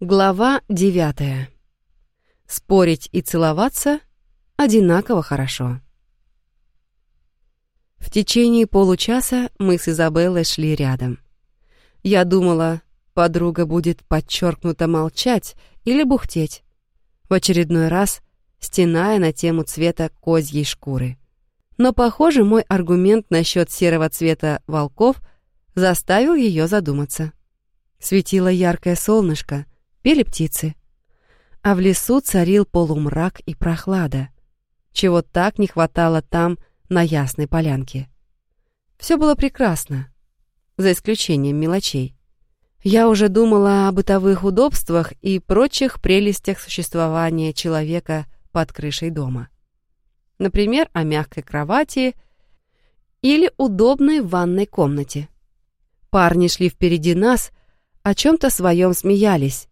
Глава девятая. Спорить и целоваться одинаково хорошо. В течение получаса мы с Изабеллой шли рядом. Я думала, подруга будет подчеркнуто молчать или бухтеть, в очередной раз стеная на тему цвета козьей шкуры. Но, похоже, мой аргумент насчет серого цвета волков заставил ее задуматься. Светило яркое солнышко — пели птицы. А в лесу царил полумрак и прохлада, чего так не хватало там, на Ясной Полянке. Все было прекрасно, за исключением мелочей. Я уже думала о бытовых удобствах и прочих прелестях существования человека под крышей дома. Например, о мягкой кровати или удобной ванной комнате. Парни шли впереди нас, о чем-то своем смеялись,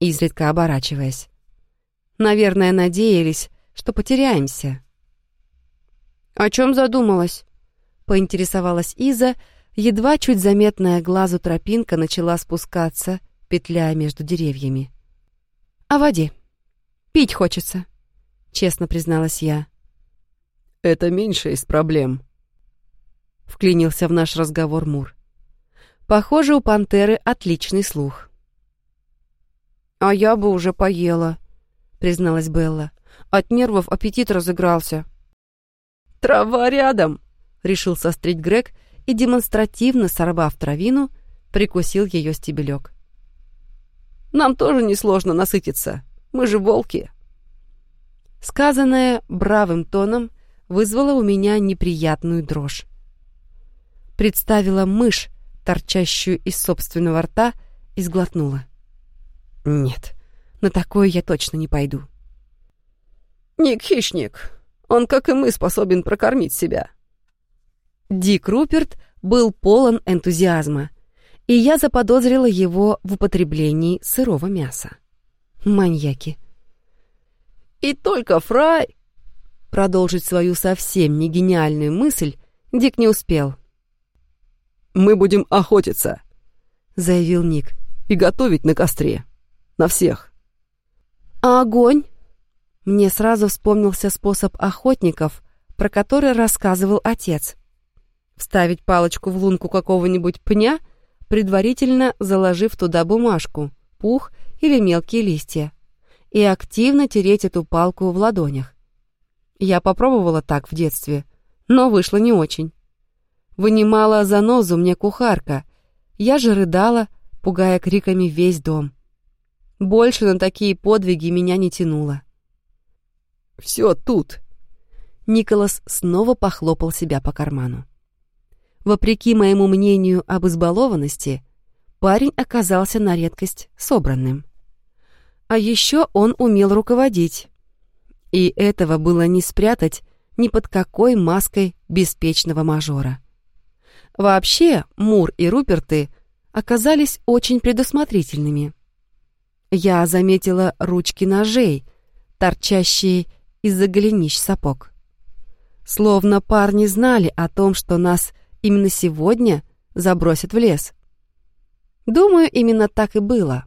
изредка оборачиваясь. Наверное, надеялись, что потеряемся. «О чем задумалась?» — поинтересовалась Иза, едва чуть заметная глазу тропинка начала спускаться, петляя между деревьями. «О воде. Пить хочется», — честно призналась я. «Это меньше из проблем», — вклинился в наш разговор Мур. «Похоже, у пантеры отличный слух». «А я бы уже поела», — призналась Белла. «От нервов аппетит разыгрался». «Трава рядом», — решил сострить Грег и, демонстративно сорвав травину, прикусил ее стебелек. «Нам тоже несложно насытиться. Мы же волки». Сказанное бравым тоном вызвало у меня неприятную дрожь. Представила мышь, торчащую из собственного рта, и сглотнула. Нет, на такое я точно не пойду. Ник хищник. Он, как и мы, способен прокормить себя. Дик Руперт был полон энтузиазма, и я заподозрила его в употреблении сырого мяса. Маньяки. И только Фрай... Продолжить свою совсем не гениальную мысль Дик не успел. «Мы будем охотиться», — заявил Ник. «И готовить на костре». На всех. А огонь? Мне сразу вспомнился способ охотников, про который рассказывал отец. Вставить палочку в лунку какого-нибудь пня, предварительно заложив туда бумажку, пух или мелкие листья, и активно тереть эту палку в ладонях. Я попробовала так в детстве, но вышло не очень. Вынимала занозу мне кухарка, я же рыдала, пугая криками весь дом. Больше на такие подвиги меня не тянуло. «Все тут!» Николас снова похлопал себя по карману. Вопреки моему мнению об избалованности, парень оказался на редкость собранным. А еще он умел руководить. И этого было не спрятать ни под какой маской беспечного мажора. Вообще, Мур и Руперты оказались очень предусмотрительными. Я заметила ручки ножей, торчащие из-за голенищ сапог. Словно парни знали о том, что нас именно сегодня забросят в лес. Думаю, именно так и было.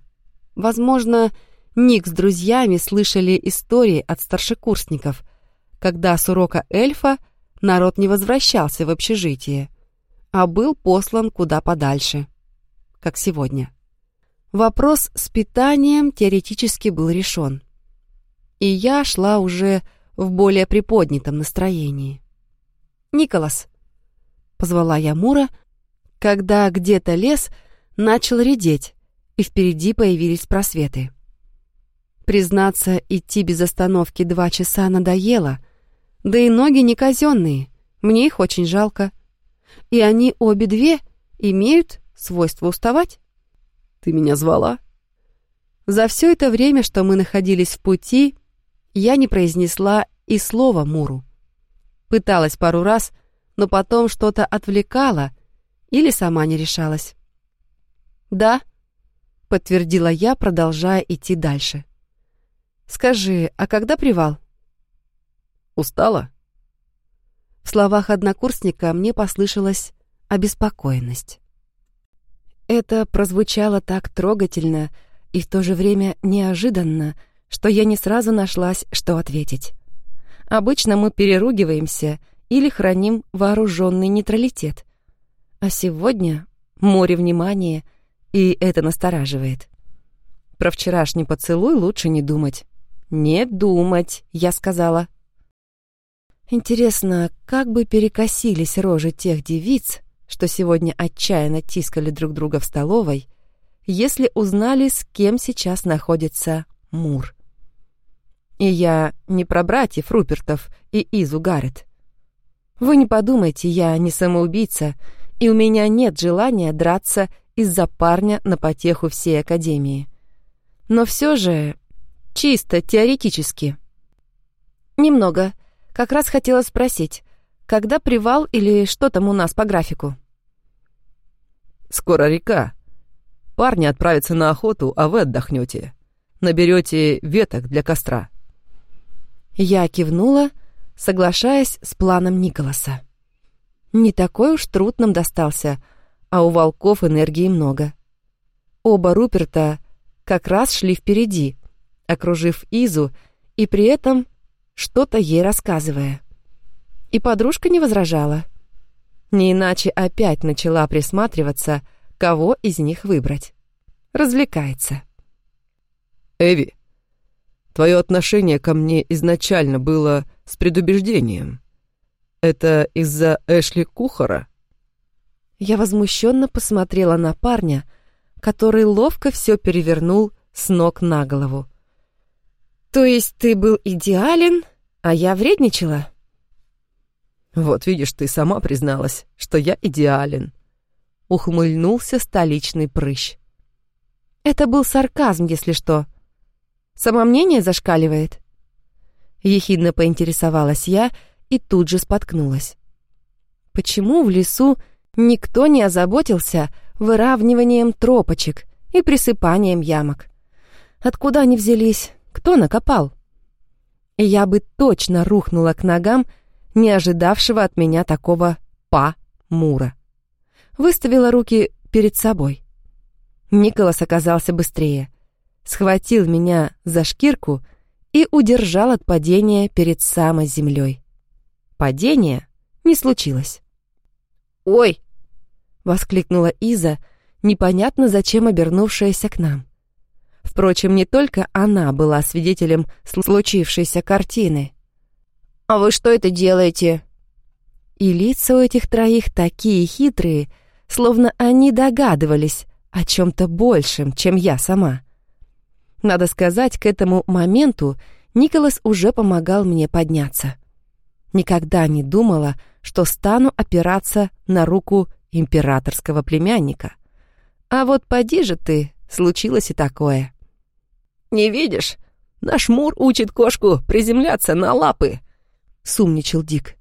Возможно, Ник с друзьями слышали истории от старшекурсников, когда с урока эльфа народ не возвращался в общежитие, а был послан куда подальше, как сегодня. Вопрос с питанием теоретически был решен. И я шла уже в более приподнятом настроении. «Николас», — позвала я Мура, когда где-то лес начал редеть, и впереди появились просветы. Признаться, идти без остановки два часа надоело, да и ноги не казенные, мне их очень жалко. И они обе две имеют свойство уставать. Ты меня звала?» За все это время, что мы находились в пути, я не произнесла и слова Муру. Пыталась пару раз, но потом что-то отвлекала или сама не решалась. «Да», — подтвердила я, продолжая идти дальше. «Скажи, а когда привал?» «Устала?» В словах однокурсника мне послышалась обеспокоенность. Это прозвучало так трогательно и в то же время неожиданно, что я не сразу нашлась, что ответить. Обычно мы переругиваемся или храним вооруженный нейтралитет. А сегодня море внимания, и это настораживает. Про вчерашний поцелуй лучше не думать. «Не думать», — я сказала. Интересно, как бы перекосились рожи тех девиц, что сегодня отчаянно тискали друг друга в столовой, если узнали, с кем сейчас находится Мур. И я не про братьев Рупертов и Изу Гаррет. Вы не подумайте, я не самоубийца, и у меня нет желания драться из-за парня на потеху всей Академии. Но все же, чисто теоретически. Немного. Как раз хотела спросить, когда привал или что там у нас по графику? Скоро река. Парни отправятся на охоту, а вы отдохнете. Наберете веток для костра. Я кивнула, соглашаясь с планом Николаса. Не такой уж труд нам достался, а у волков энергии много. Оба Руперта как раз шли впереди, окружив Изу и при этом что-то ей рассказывая. И подружка не возражала. Не иначе опять начала присматриваться, кого из них выбрать. Развлекается. «Эви, твое отношение ко мне изначально было с предубеждением. Это из-за Эшли Кухара?» Я возмущенно посмотрела на парня, который ловко все перевернул с ног на голову. «То есть ты был идеален, а я вредничала?» «Вот видишь, ты сама призналась, что я идеален», — ухмыльнулся столичный прыщ. «Это был сарказм, если что. Самомнение зашкаливает?» Ехидно поинтересовалась я и тут же споткнулась. Почему в лесу никто не озаботился выравниванием тропочек и присыпанием ямок? Откуда они взялись? Кто накопал? Я бы точно рухнула к ногам не ожидавшего от меня такого «па» Мура. Выставила руки перед собой. Николас оказался быстрее. Схватил меня за шкирку и удержал от падения перед самой землей. Падение не случилось. «Ой!» — воскликнула Иза, непонятно зачем обернувшаяся к нам. Впрочем, не только она была свидетелем случившейся картины — «А вы что это делаете?» И лица у этих троих такие хитрые, словно они догадывались о чем-то большем, чем я сама. Надо сказать, к этому моменту Николас уже помогал мне подняться. Никогда не думала, что стану опираться на руку императорского племянника. А вот поди же ты, случилось и такое. «Не видишь? Наш Мур учит кошку приземляться на лапы», — сумничал Дик.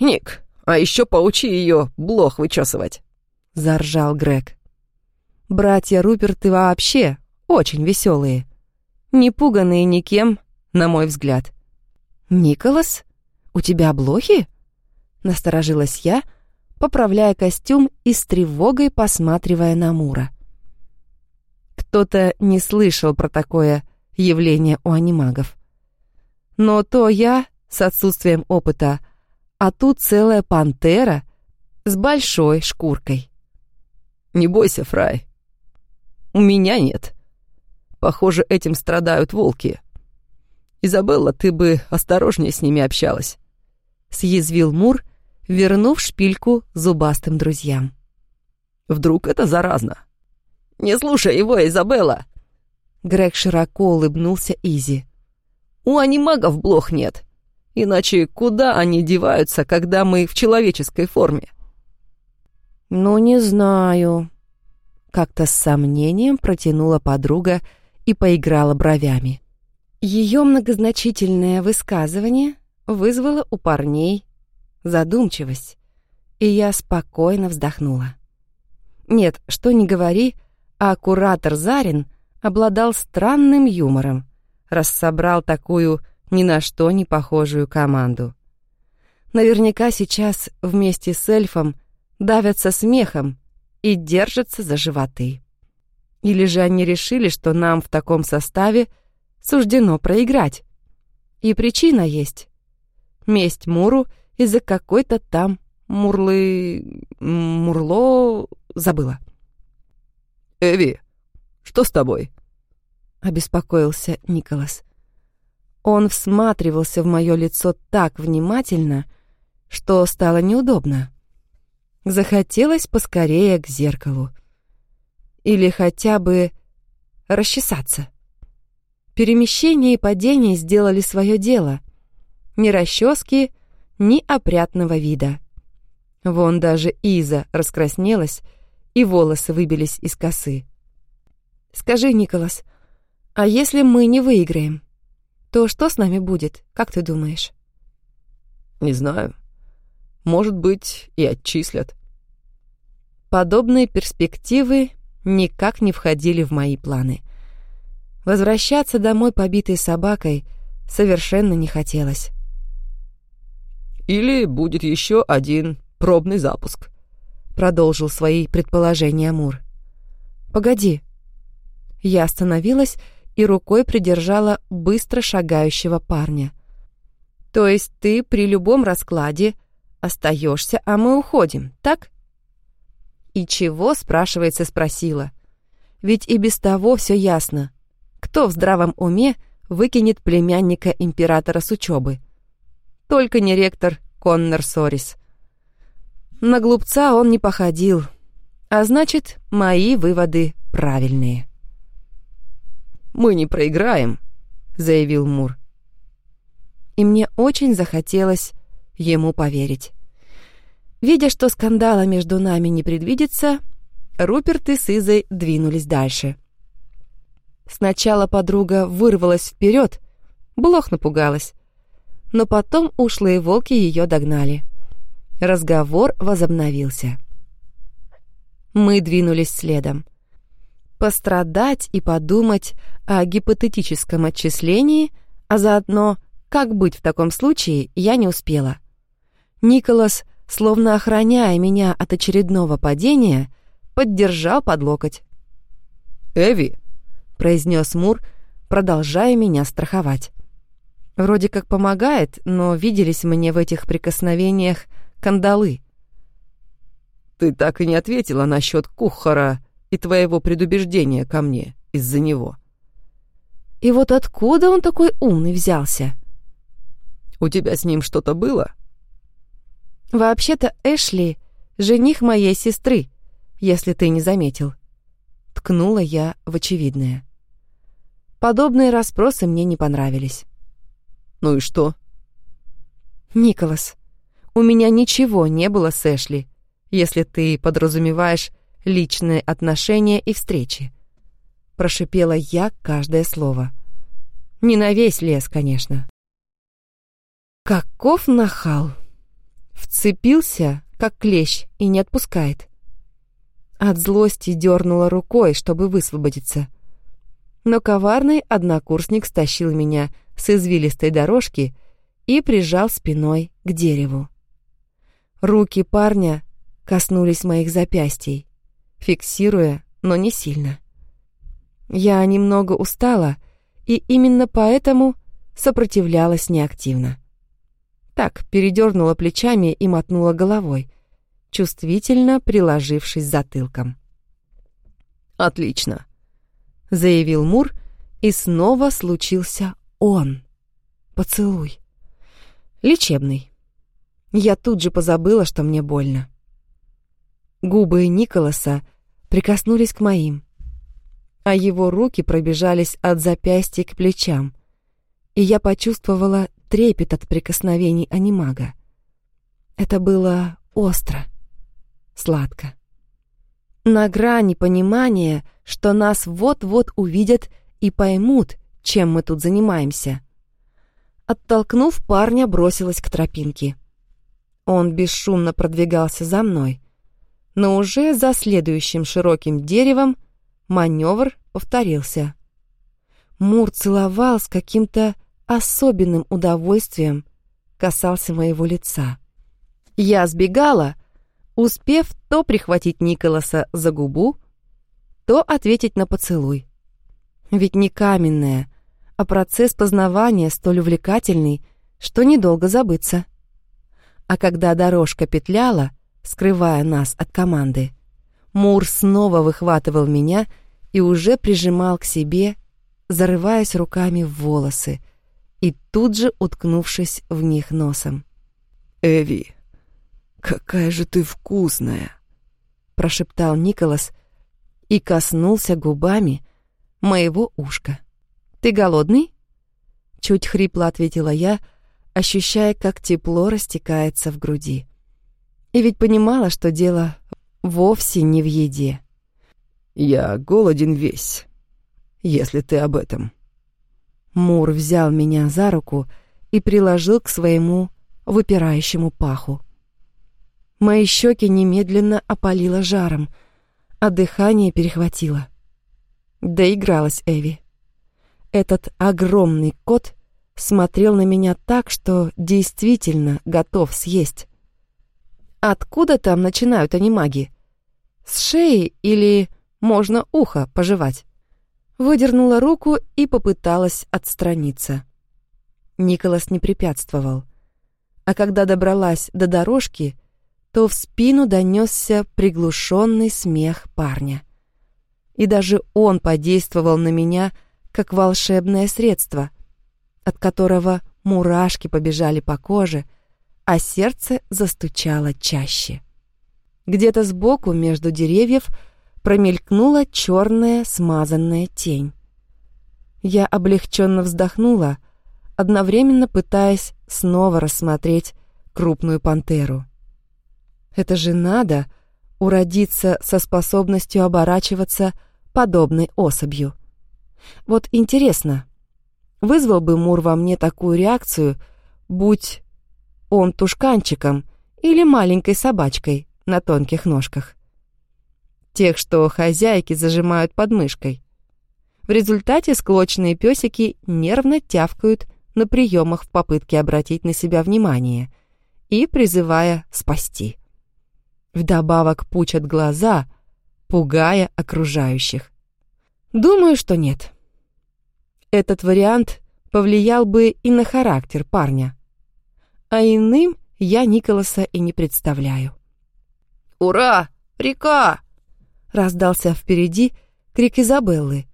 «Ник, а еще поучи ее блох вычесывать», — заржал Грег. «Братья Руперты вообще очень веселые, не пуганные никем, на мой взгляд». «Николас, у тебя блохи?» — насторожилась я, поправляя костюм и с тревогой посматривая на Мура. Кто-то не слышал про такое явление у анимагов. Но то я, с отсутствием опыта, а тут целая пантера с большой шкуркой. «Не бойся, Фрай. У меня нет. Похоже, этим страдают волки. Изабелла, ты бы осторожнее с ними общалась», — съязвил Мур, вернув шпильку зубастым друзьям. «Вдруг это заразно?» «Не слушай его, Изабелла!» Грег широко улыбнулся Изи. «У анимагов блох нет. Иначе куда они деваются, когда мы в человеческой форме? Ну, не знаю. Как-то с сомнением протянула подруга и поиграла бровями. Ее многозначительное высказывание вызвало у парней задумчивость, и я спокойно вздохнула. Нет, что ни говори, а куратор Зарин обладал странным юмором, раз собрал такую ни на что не похожую команду. Наверняка сейчас вместе с эльфом давятся смехом и держатся за животы. Или же они решили, что нам в таком составе суждено проиграть? И причина есть. Месть Муру из-за какой-то там мурлы... мурло... забыла. «Эви, что с тобой?» — обеспокоился Николас. Он всматривался в мое лицо так внимательно, что стало неудобно. Захотелось поскорее к зеркалу. Или хотя бы расчесаться. Перемещение и падение сделали свое дело. Ни расчески, ни опрятного вида. Вон даже Иза раскраснелась, и волосы выбились из косы. «Скажи, Николас, а если мы не выиграем, то что с нами будет, как ты думаешь?» «Не знаю. Может быть, и отчислят». Подобные перспективы никак не входили в мои планы. Возвращаться домой побитой собакой совершенно не хотелось. «Или будет еще один пробный запуск», — продолжил свои предположения Мур. «Погоди». Я остановилась и рукой придержала быстро шагающего парня. «То есть ты при любом раскладе остаешься, а мы уходим, так?» «И чего?» — спрашивается, спросила. «Ведь и без того все ясно. Кто в здравом уме выкинет племянника императора с учебы? Только не ректор Коннор Сорис. На глупца он не походил, а значит, мои выводы правильные. «Мы не проиграем», — заявил Мур. И мне очень захотелось ему поверить. Видя, что скандала между нами не предвидится, Руперт и Сизой двинулись дальше. Сначала подруга вырвалась вперед, Блох напугалась, но потом ушлые волки ее догнали. Разговор возобновился. Мы двинулись следом. Пострадать и подумать о гипотетическом отчислении, а заодно, как быть в таком случае, я не успела. Николас, словно охраняя меня от очередного падения, поддержал под локоть. «Эви!» — произнес Мур, продолжая меня страховать. Вроде как помогает, но виделись мне в этих прикосновениях кандалы. «Ты так и не ответила насчет Кухара и твоего предубеждения ко мне из-за него». «И вот откуда он такой умный взялся?» «У тебя с ним что-то было?» «Вообще-то Эшли — жених моей сестры, если ты не заметил». Ткнула я в очевидное. Подобные расспросы мне не понравились. «Ну и что?» «Николас, у меня ничего не было с Эшли, если ты подразумеваешь личные отношения и встречи. Прошипела я каждое слово. Не на весь лес, конечно. Каков нахал! Вцепился, как клещ, и не отпускает. От злости дернула рукой, чтобы высвободиться. Но коварный однокурсник стащил меня с извилистой дорожки и прижал спиной к дереву. Руки парня коснулись моих запястий, фиксируя, но не сильно. Я немного устала, и именно поэтому сопротивлялась неактивно. Так, передернула плечами и мотнула головой, чувствительно приложившись затылком. «Отлично», — заявил Мур, и снова случился он. Поцелуй. Лечебный. Я тут же позабыла, что мне больно. Губы Николаса прикоснулись к моим, а его руки пробежались от запястья к плечам, и я почувствовала трепет от прикосновений анимага. Это было остро, сладко. На грани понимания, что нас вот-вот увидят и поймут, чем мы тут занимаемся. Оттолкнув парня, бросилась к тропинке. Он бесшумно продвигался за мной. Но уже за следующим широким деревом маневр повторился. Мур целовал с каким-то особенным удовольствием, касался моего лица. Я сбегала, успев то прихватить Николаса за губу, что ответить на поцелуй. Ведь не каменная, а процесс познавания столь увлекательный, что недолго забыться. А когда дорожка петляла, скрывая нас от команды, Мур снова выхватывал меня и уже прижимал к себе, зарываясь руками в волосы и тут же уткнувшись в них носом. «Эви, какая же ты вкусная!» — прошептал Николас и коснулся губами моего ушка. «Ты голодный?» Чуть хрипло ответила я, ощущая, как тепло растекается в груди. И ведь понимала, что дело вовсе не в еде. «Я голоден весь, если ты об этом». Мур взял меня за руку и приложил к своему выпирающему паху. Мои щеки немедленно опалило жаром, а дыхание перехватило. Доигралась Эви. Этот огромный кот смотрел на меня так, что действительно готов съесть. Откуда там начинают они маги? С шеи или можно ухо пожевать? Выдернула руку и попыталась отстраниться. Николас не препятствовал. А когда добралась до дорожки, то в спину донесся приглушенный смех парня. И даже он подействовал на меня, как волшебное средство, от которого мурашки побежали по коже — а сердце застучало чаще. Где-то сбоку между деревьев промелькнула черная смазанная тень. Я облегченно вздохнула, одновременно пытаясь снова рассмотреть крупную пантеру. Это же надо уродиться со способностью оборачиваться подобной особью. Вот интересно, вызвал бы Мур во мне такую реакцию, будь он тушканчиком или маленькой собачкой на тонких ножках. Тех, что хозяйки зажимают под мышкой. В результате склочные песики нервно тявкают на приемах в попытке обратить на себя внимание и призывая спасти. Вдобавок пучат глаза, пугая окружающих. Думаю, что нет. Этот вариант повлиял бы и на характер парня а иным я Николаса и не представляю. «Ура! Река!» — раздался впереди крик Изабеллы,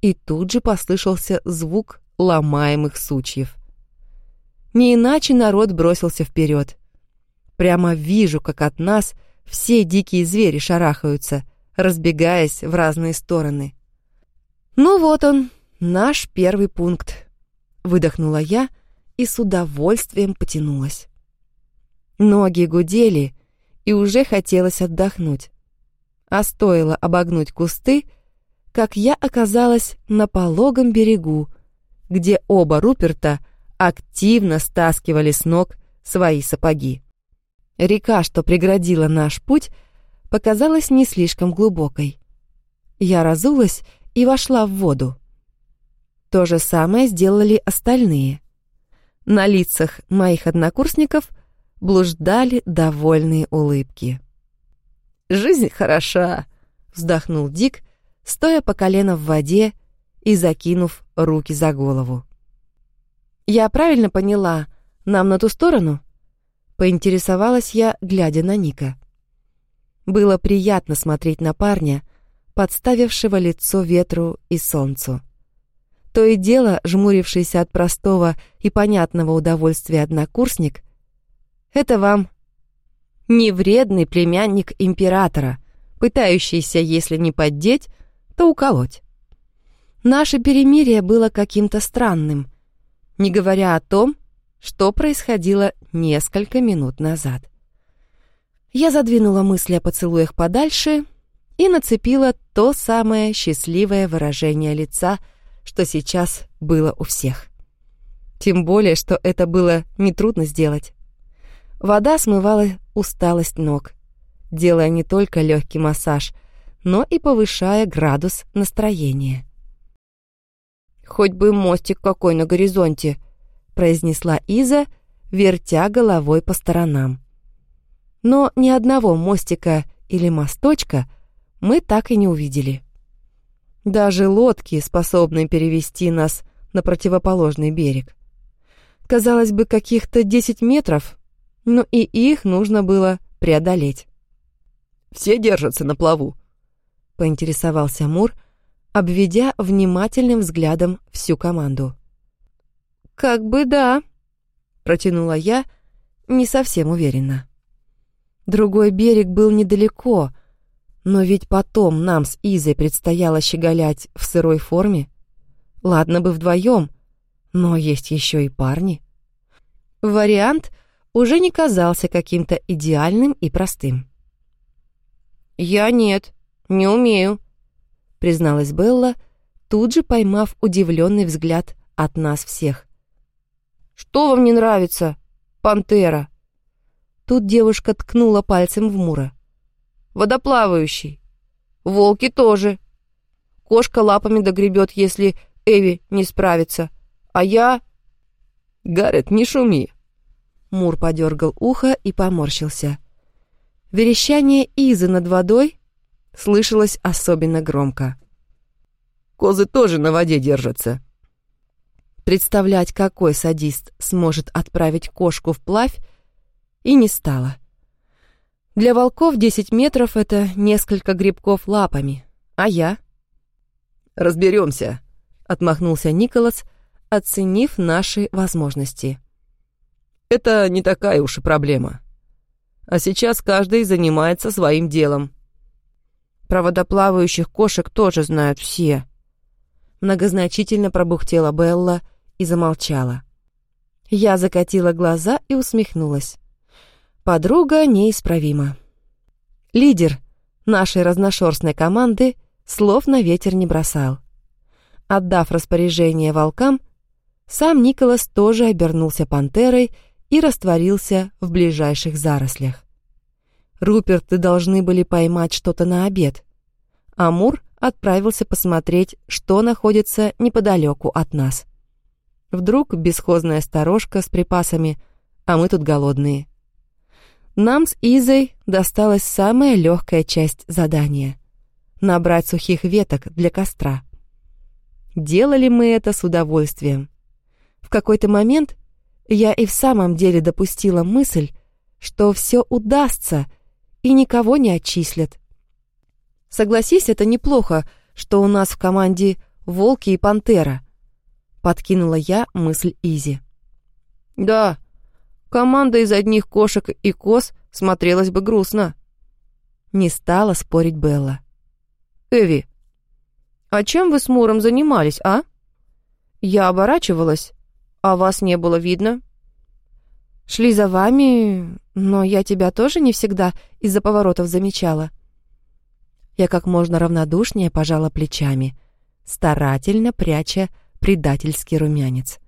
и тут же послышался звук ломаемых сучьев. Не иначе народ бросился вперед. Прямо вижу, как от нас все дикие звери шарахаются, разбегаясь в разные стороны. «Ну вот он, наш первый пункт», — выдохнула я, — и с удовольствием потянулась. Ноги гудели, и уже хотелось отдохнуть. А стоило обогнуть кусты, как я оказалась на пологом берегу, где оба Руперта активно стаскивали с ног свои сапоги. Река, что преградила наш путь, показалась не слишком глубокой. Я разулась и вошла в воду. То же самое сделали остальные. На лицах моих однокурсников блуждали довольные улыбки. «Жизнь хороша», — вздохнул Дик, стоя по колено в воде и закинув руки за голову. «Я правильно поняла, нам на ту сторону?» — поинтересовалась я, глядя на Ника. Было приятно смотреть на парня, подставившего лицо ветру и солнцу. То и дело, жмурившийся от простого и понятного удовольствия однокурсник, это вам не вредный племянник императора, пытающийся, если не поддеть, то уколоть. Наше перемирие было каким-то странным, не говоря о том, что происходило несколько минут назад. Я задвинула мысли о поцелуях подальше и нацепила то самое счастливое выражение лица — что сейчас было у всех. Тем более, что это было нетрудно сделать. Вода смывала усталость ног, делая не только легкий массаж, но и повышая градус настроения. «Хоть бы мостик какой на горизонте», — произнесла Иза, вертя головой по сторонам. Но ни одного мостика или мосточка мы так и не увидели. Даже лодки, способные перевести нас на противоположный берег. Казалось бы, каких-то десять метров, но и их нужно было преодолеть. «Все держатся на плаву?» — поинтересовался Мур, обведя внимательным взглядом всю команду. «Как бы да», — протянула я, не совсем уверенно. Другой берег был недалеко, но ведь потом нам с Изой предстояло щеголять в сырой форме. Ладно бы вдвоем, но есть еще и парни. Вариант уже не казался каким-то идеальным и простым. «Я нет, не умею», — призналась Белла, тут же поймав удивленный взгляд от нас всех. «Что вам не нравится, пантера?» Тут девушка ткнула пальцем в Мура. «Водоплавающий. Волки тоже. Кошка лапами догребет, если Эви не справится. А я...» «Гаррет, не шуми!» Мур подергал ухо и поморщился. Верещание Изы над водой слышалось особенно громко. «Козы тоже на воде держатся». Представлять, какой садист сможет отправить кошку вплавь, и не стало. Для волков 10 метров — это несколько грибков лапами, а я... «Разберемся», — отмахнулся Николас, оценив наши возможности. «Это не такая уж и проблема. А сейчас каждый занимается своим делом». Про водоплавающих кошек тоже знают все. Многозначительно пробухтела Белла и замолчала. Я закатила глаза и усмехнулась. Подруга неисправима. Лидер нашей разношерстной команды слов на ветер не бросал. Отдав распоряжение волкам, сам Николас тоже обернулся пантерой и растворился в ближайших зарослях. Руперты должны были поймать что-то на обед. Амур отправился посмотреть, что находится неподалеку от нас. Вдруг бесхозная сторожка с припасами, а мы тут голодные. Нам с Изой досталась самая легкая часть задания — набрать сухих веток для костра. Делали мы это с удовольствием. В какой-то момент я и в самом деле допустила мысль, что все удастся и никого не отчислят. Согласись, это неплохо, что у нас в команде волки и пантера. Подкинула я мысль Изи. Да, Команда из одних кошек и коз смотрелась бы грустно. Не стала спорить Белла. «Эви, а чем вы с Муром занимались, а? Я оборачивалась, а вас не было видно». «Шли за вами, но я тебя тоже не всегда из-за поворотов замечала». Я как можно равнодушнее пожала плечами, старательно пряча предательский румянец.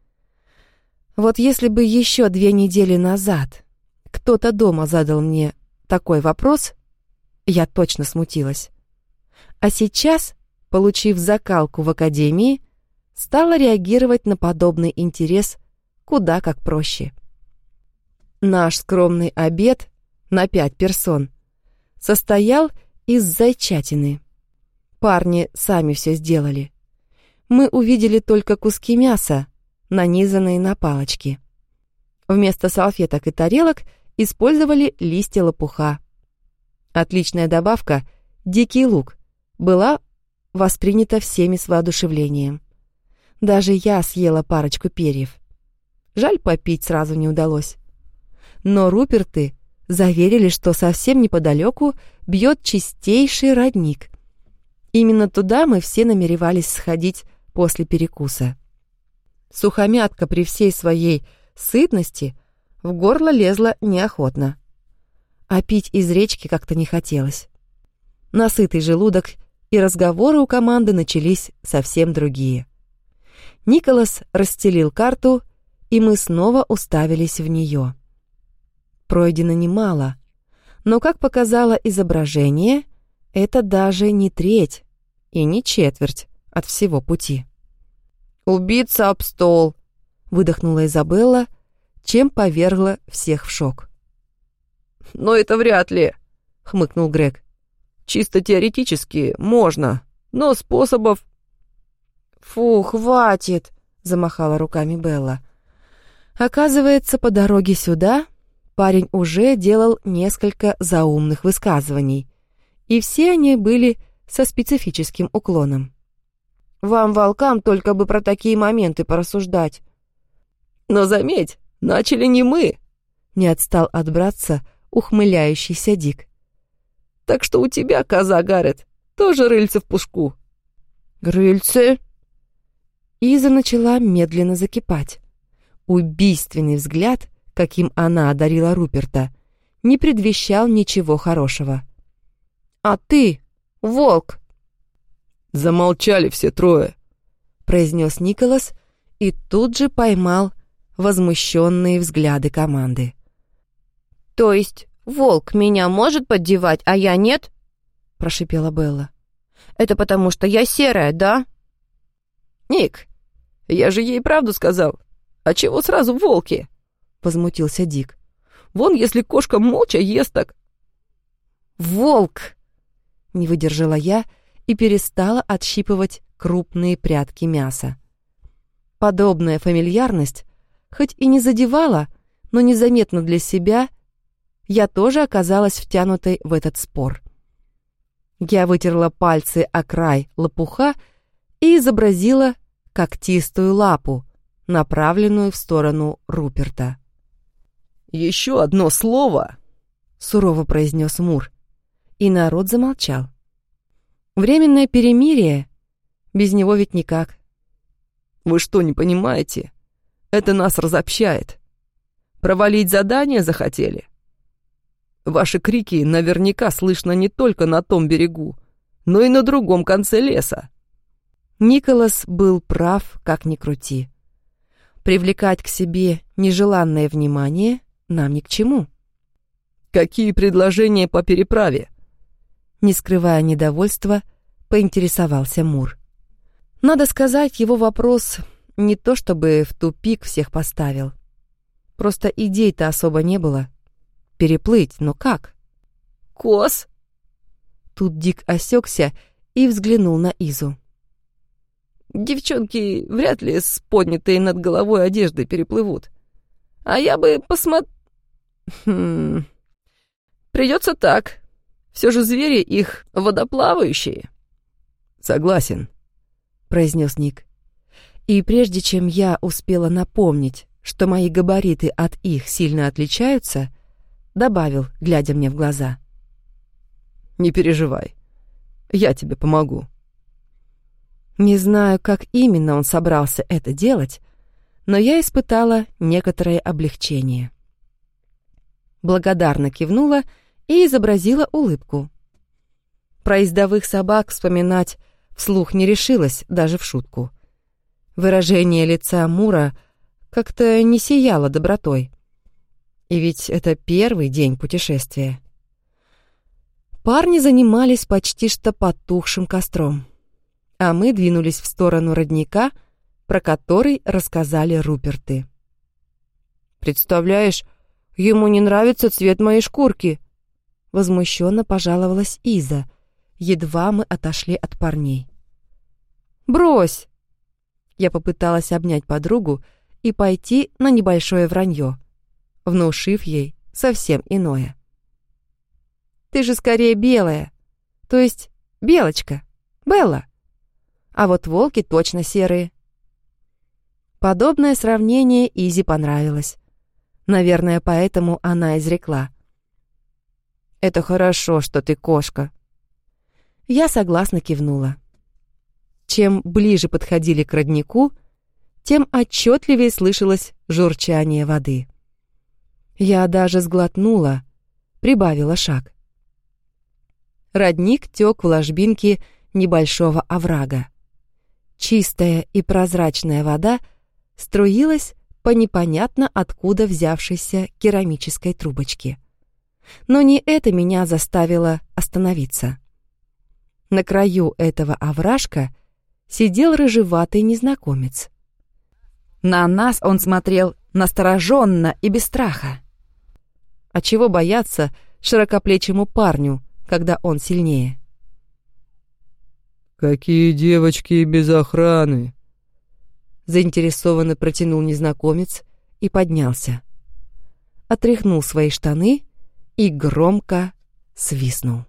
Вот если бы еще две недели назад кто-то дома задал мне такой вопрос, я точно смутилась. А сейчас, получив закалку в академии, стала реагировать на подобный интерес куда как проще. Наш скромный обед на пять персон состоял из зайчатины. Парни сами все сделали. Мы увидели только куски мяса, нанизанные на палочки. Вместо салфеток и тарелок использовали листья лопуха. Отличная добавка «дикий лук» была воспринята всеми с воодушевлением. Даже я съела парочку перьев. Жаль, попить сразу не удалось. Но Руперты заверили, что совсем неподалеку бьет чистейший родник. Именно туда мы все намеревались сходить после перекуса. Сухомятка при всей своей сытности в горло лезла неохотно. А пить из речки как-то не хотелось. Насытый желудок и разговоры у команды начались совсем другие. Николас расстелил карту, и мы снова уставились в нее. Пройдено немало, но, как показало изображение, это даже не треть и не четверть от всего пути. «Убиться об стол!» — выдохнула Изабелла, чем повергла всех в шок. «Но это вряд ли», — хмыкнул Грег. «Чисто теоретически можно, но способов...» «Фу, хватит!» — замахала руками Белла. Оказывается, по дороге сюда парень уже делал несколько заумных высказываний, и все они были со специфическим уклоном. «Вам, волкам, только бы про такие моменты порассуждать». «Но заметь, начали не мы!» — не отстал от братца ухмыляющийся Дик. «Так что у тебя, коза Гаррет, тоже рыльце в пушку». «Рыльце?» Иза начала медленно закипать. Убийственный взгляд, каким она одарила Руперта, не предвещал ничего хорошего. «А ты, волк!» «Замолчали все трое», — произнес Николас и тут же поймал возмущенные взгляды команды. «То есть волк меня может поддевать, а я нет?» — прошипела Белла. «Это потому, что я серая, да?» «Ник, я же ей правду сказал. «А чего сразу волки?» — возмутился Дик. «Вон, если кошка молча ест так...» «Волк!» — не выдержала я и перестала отщипывать крупные прядки мяса. Подобная фамильярность, хоть и не задевала, но незаметно для себя, я тоже оказалась втянутой в этот спор. Я вытерла пальцы о край лопуха и изобразила когтистую лапу, направленную в сторону Руперта. «Еще одно слово!» — сурово произнес Мур. И народ замолчал. Временное перемирие, без него ведь никак. «Вы что, не понимаете? Это нас разобщает. Провалить задание захотели? Ваши крики наверняка слышно не только на том берегу, но и на другом конце леса». Николас был прав, как ни крути. Привлекать к себе нежеланное внимание нам ни к чему. «Какие предложения по переправе?» Не скрывая недовольства, поинтересовался Мур. Надо сказать, его вопрос не то чтобы в тупик всех поставил. Просто идей-то особо не было. Переплыть, но как? «Кос?» Тут Дик осекся и взглянул на Изу. Девчонки вряд ли с поднятой над головой одеждой переплывут. А я бы посмотр... Хм... Придется так. Все же звери их водоплавающие. Согласен, произнес Ник. И прежде чем я успела напомнить, что мои габариты от их сильно отличаются, добавил, глядя мне в глаза. «Не переживай, я тебе помогу». Не знаю, как именно он собрался это делать, но я испытала некоторое облегчение. Благодарно кивнула и изобразила улыбку. Про ездовых собак вспоминать вслух не решилась, даже в шутку. Выражение лица Мура как-то не сияло добротой. И ведь это первый день путешествия. Парни занимались почти что потухшим костром а мы двинулись в сторону родника, про который рассказали Руперты. «Представляешь, ему не нравится цвет моей шкурки!» Возмущенно пожаловалась Иза, едва мы отошли от парней. «Брось!» Я попыталась обнять подругу и пойти на небольшое вранье, внушив ей совсем иное. «Ты же скорее белая, то есть белочка, Белла!» а вот волки точно серые. Подобное сравнение Изи понравилось. Наверное, поэтому она изрекла. «Это хорошо, что ты кошка». Я согласно кивнула. Чем ближе подходили к роднику, тем отчетливее слышалось журчание воды. Я даже сглотнула, прибавила шаг. Родник тек в ложбинке небольшого оврага. Чистая и прозрачная вода струилась по непонятно откуда взявшейся керамической трубочке. Но не это меня заставило остановиться. На краю этого овражка сидел рыжеватый незнакомец. На нас он смотрел настороженно и без страха. А чего бояться широкоплечему парню, когда он сильнее? «Какие девочки без охраны?» Заинтересованно протянул незнакомец и поднялся. Отряхнул свои штаны и громко свистнул.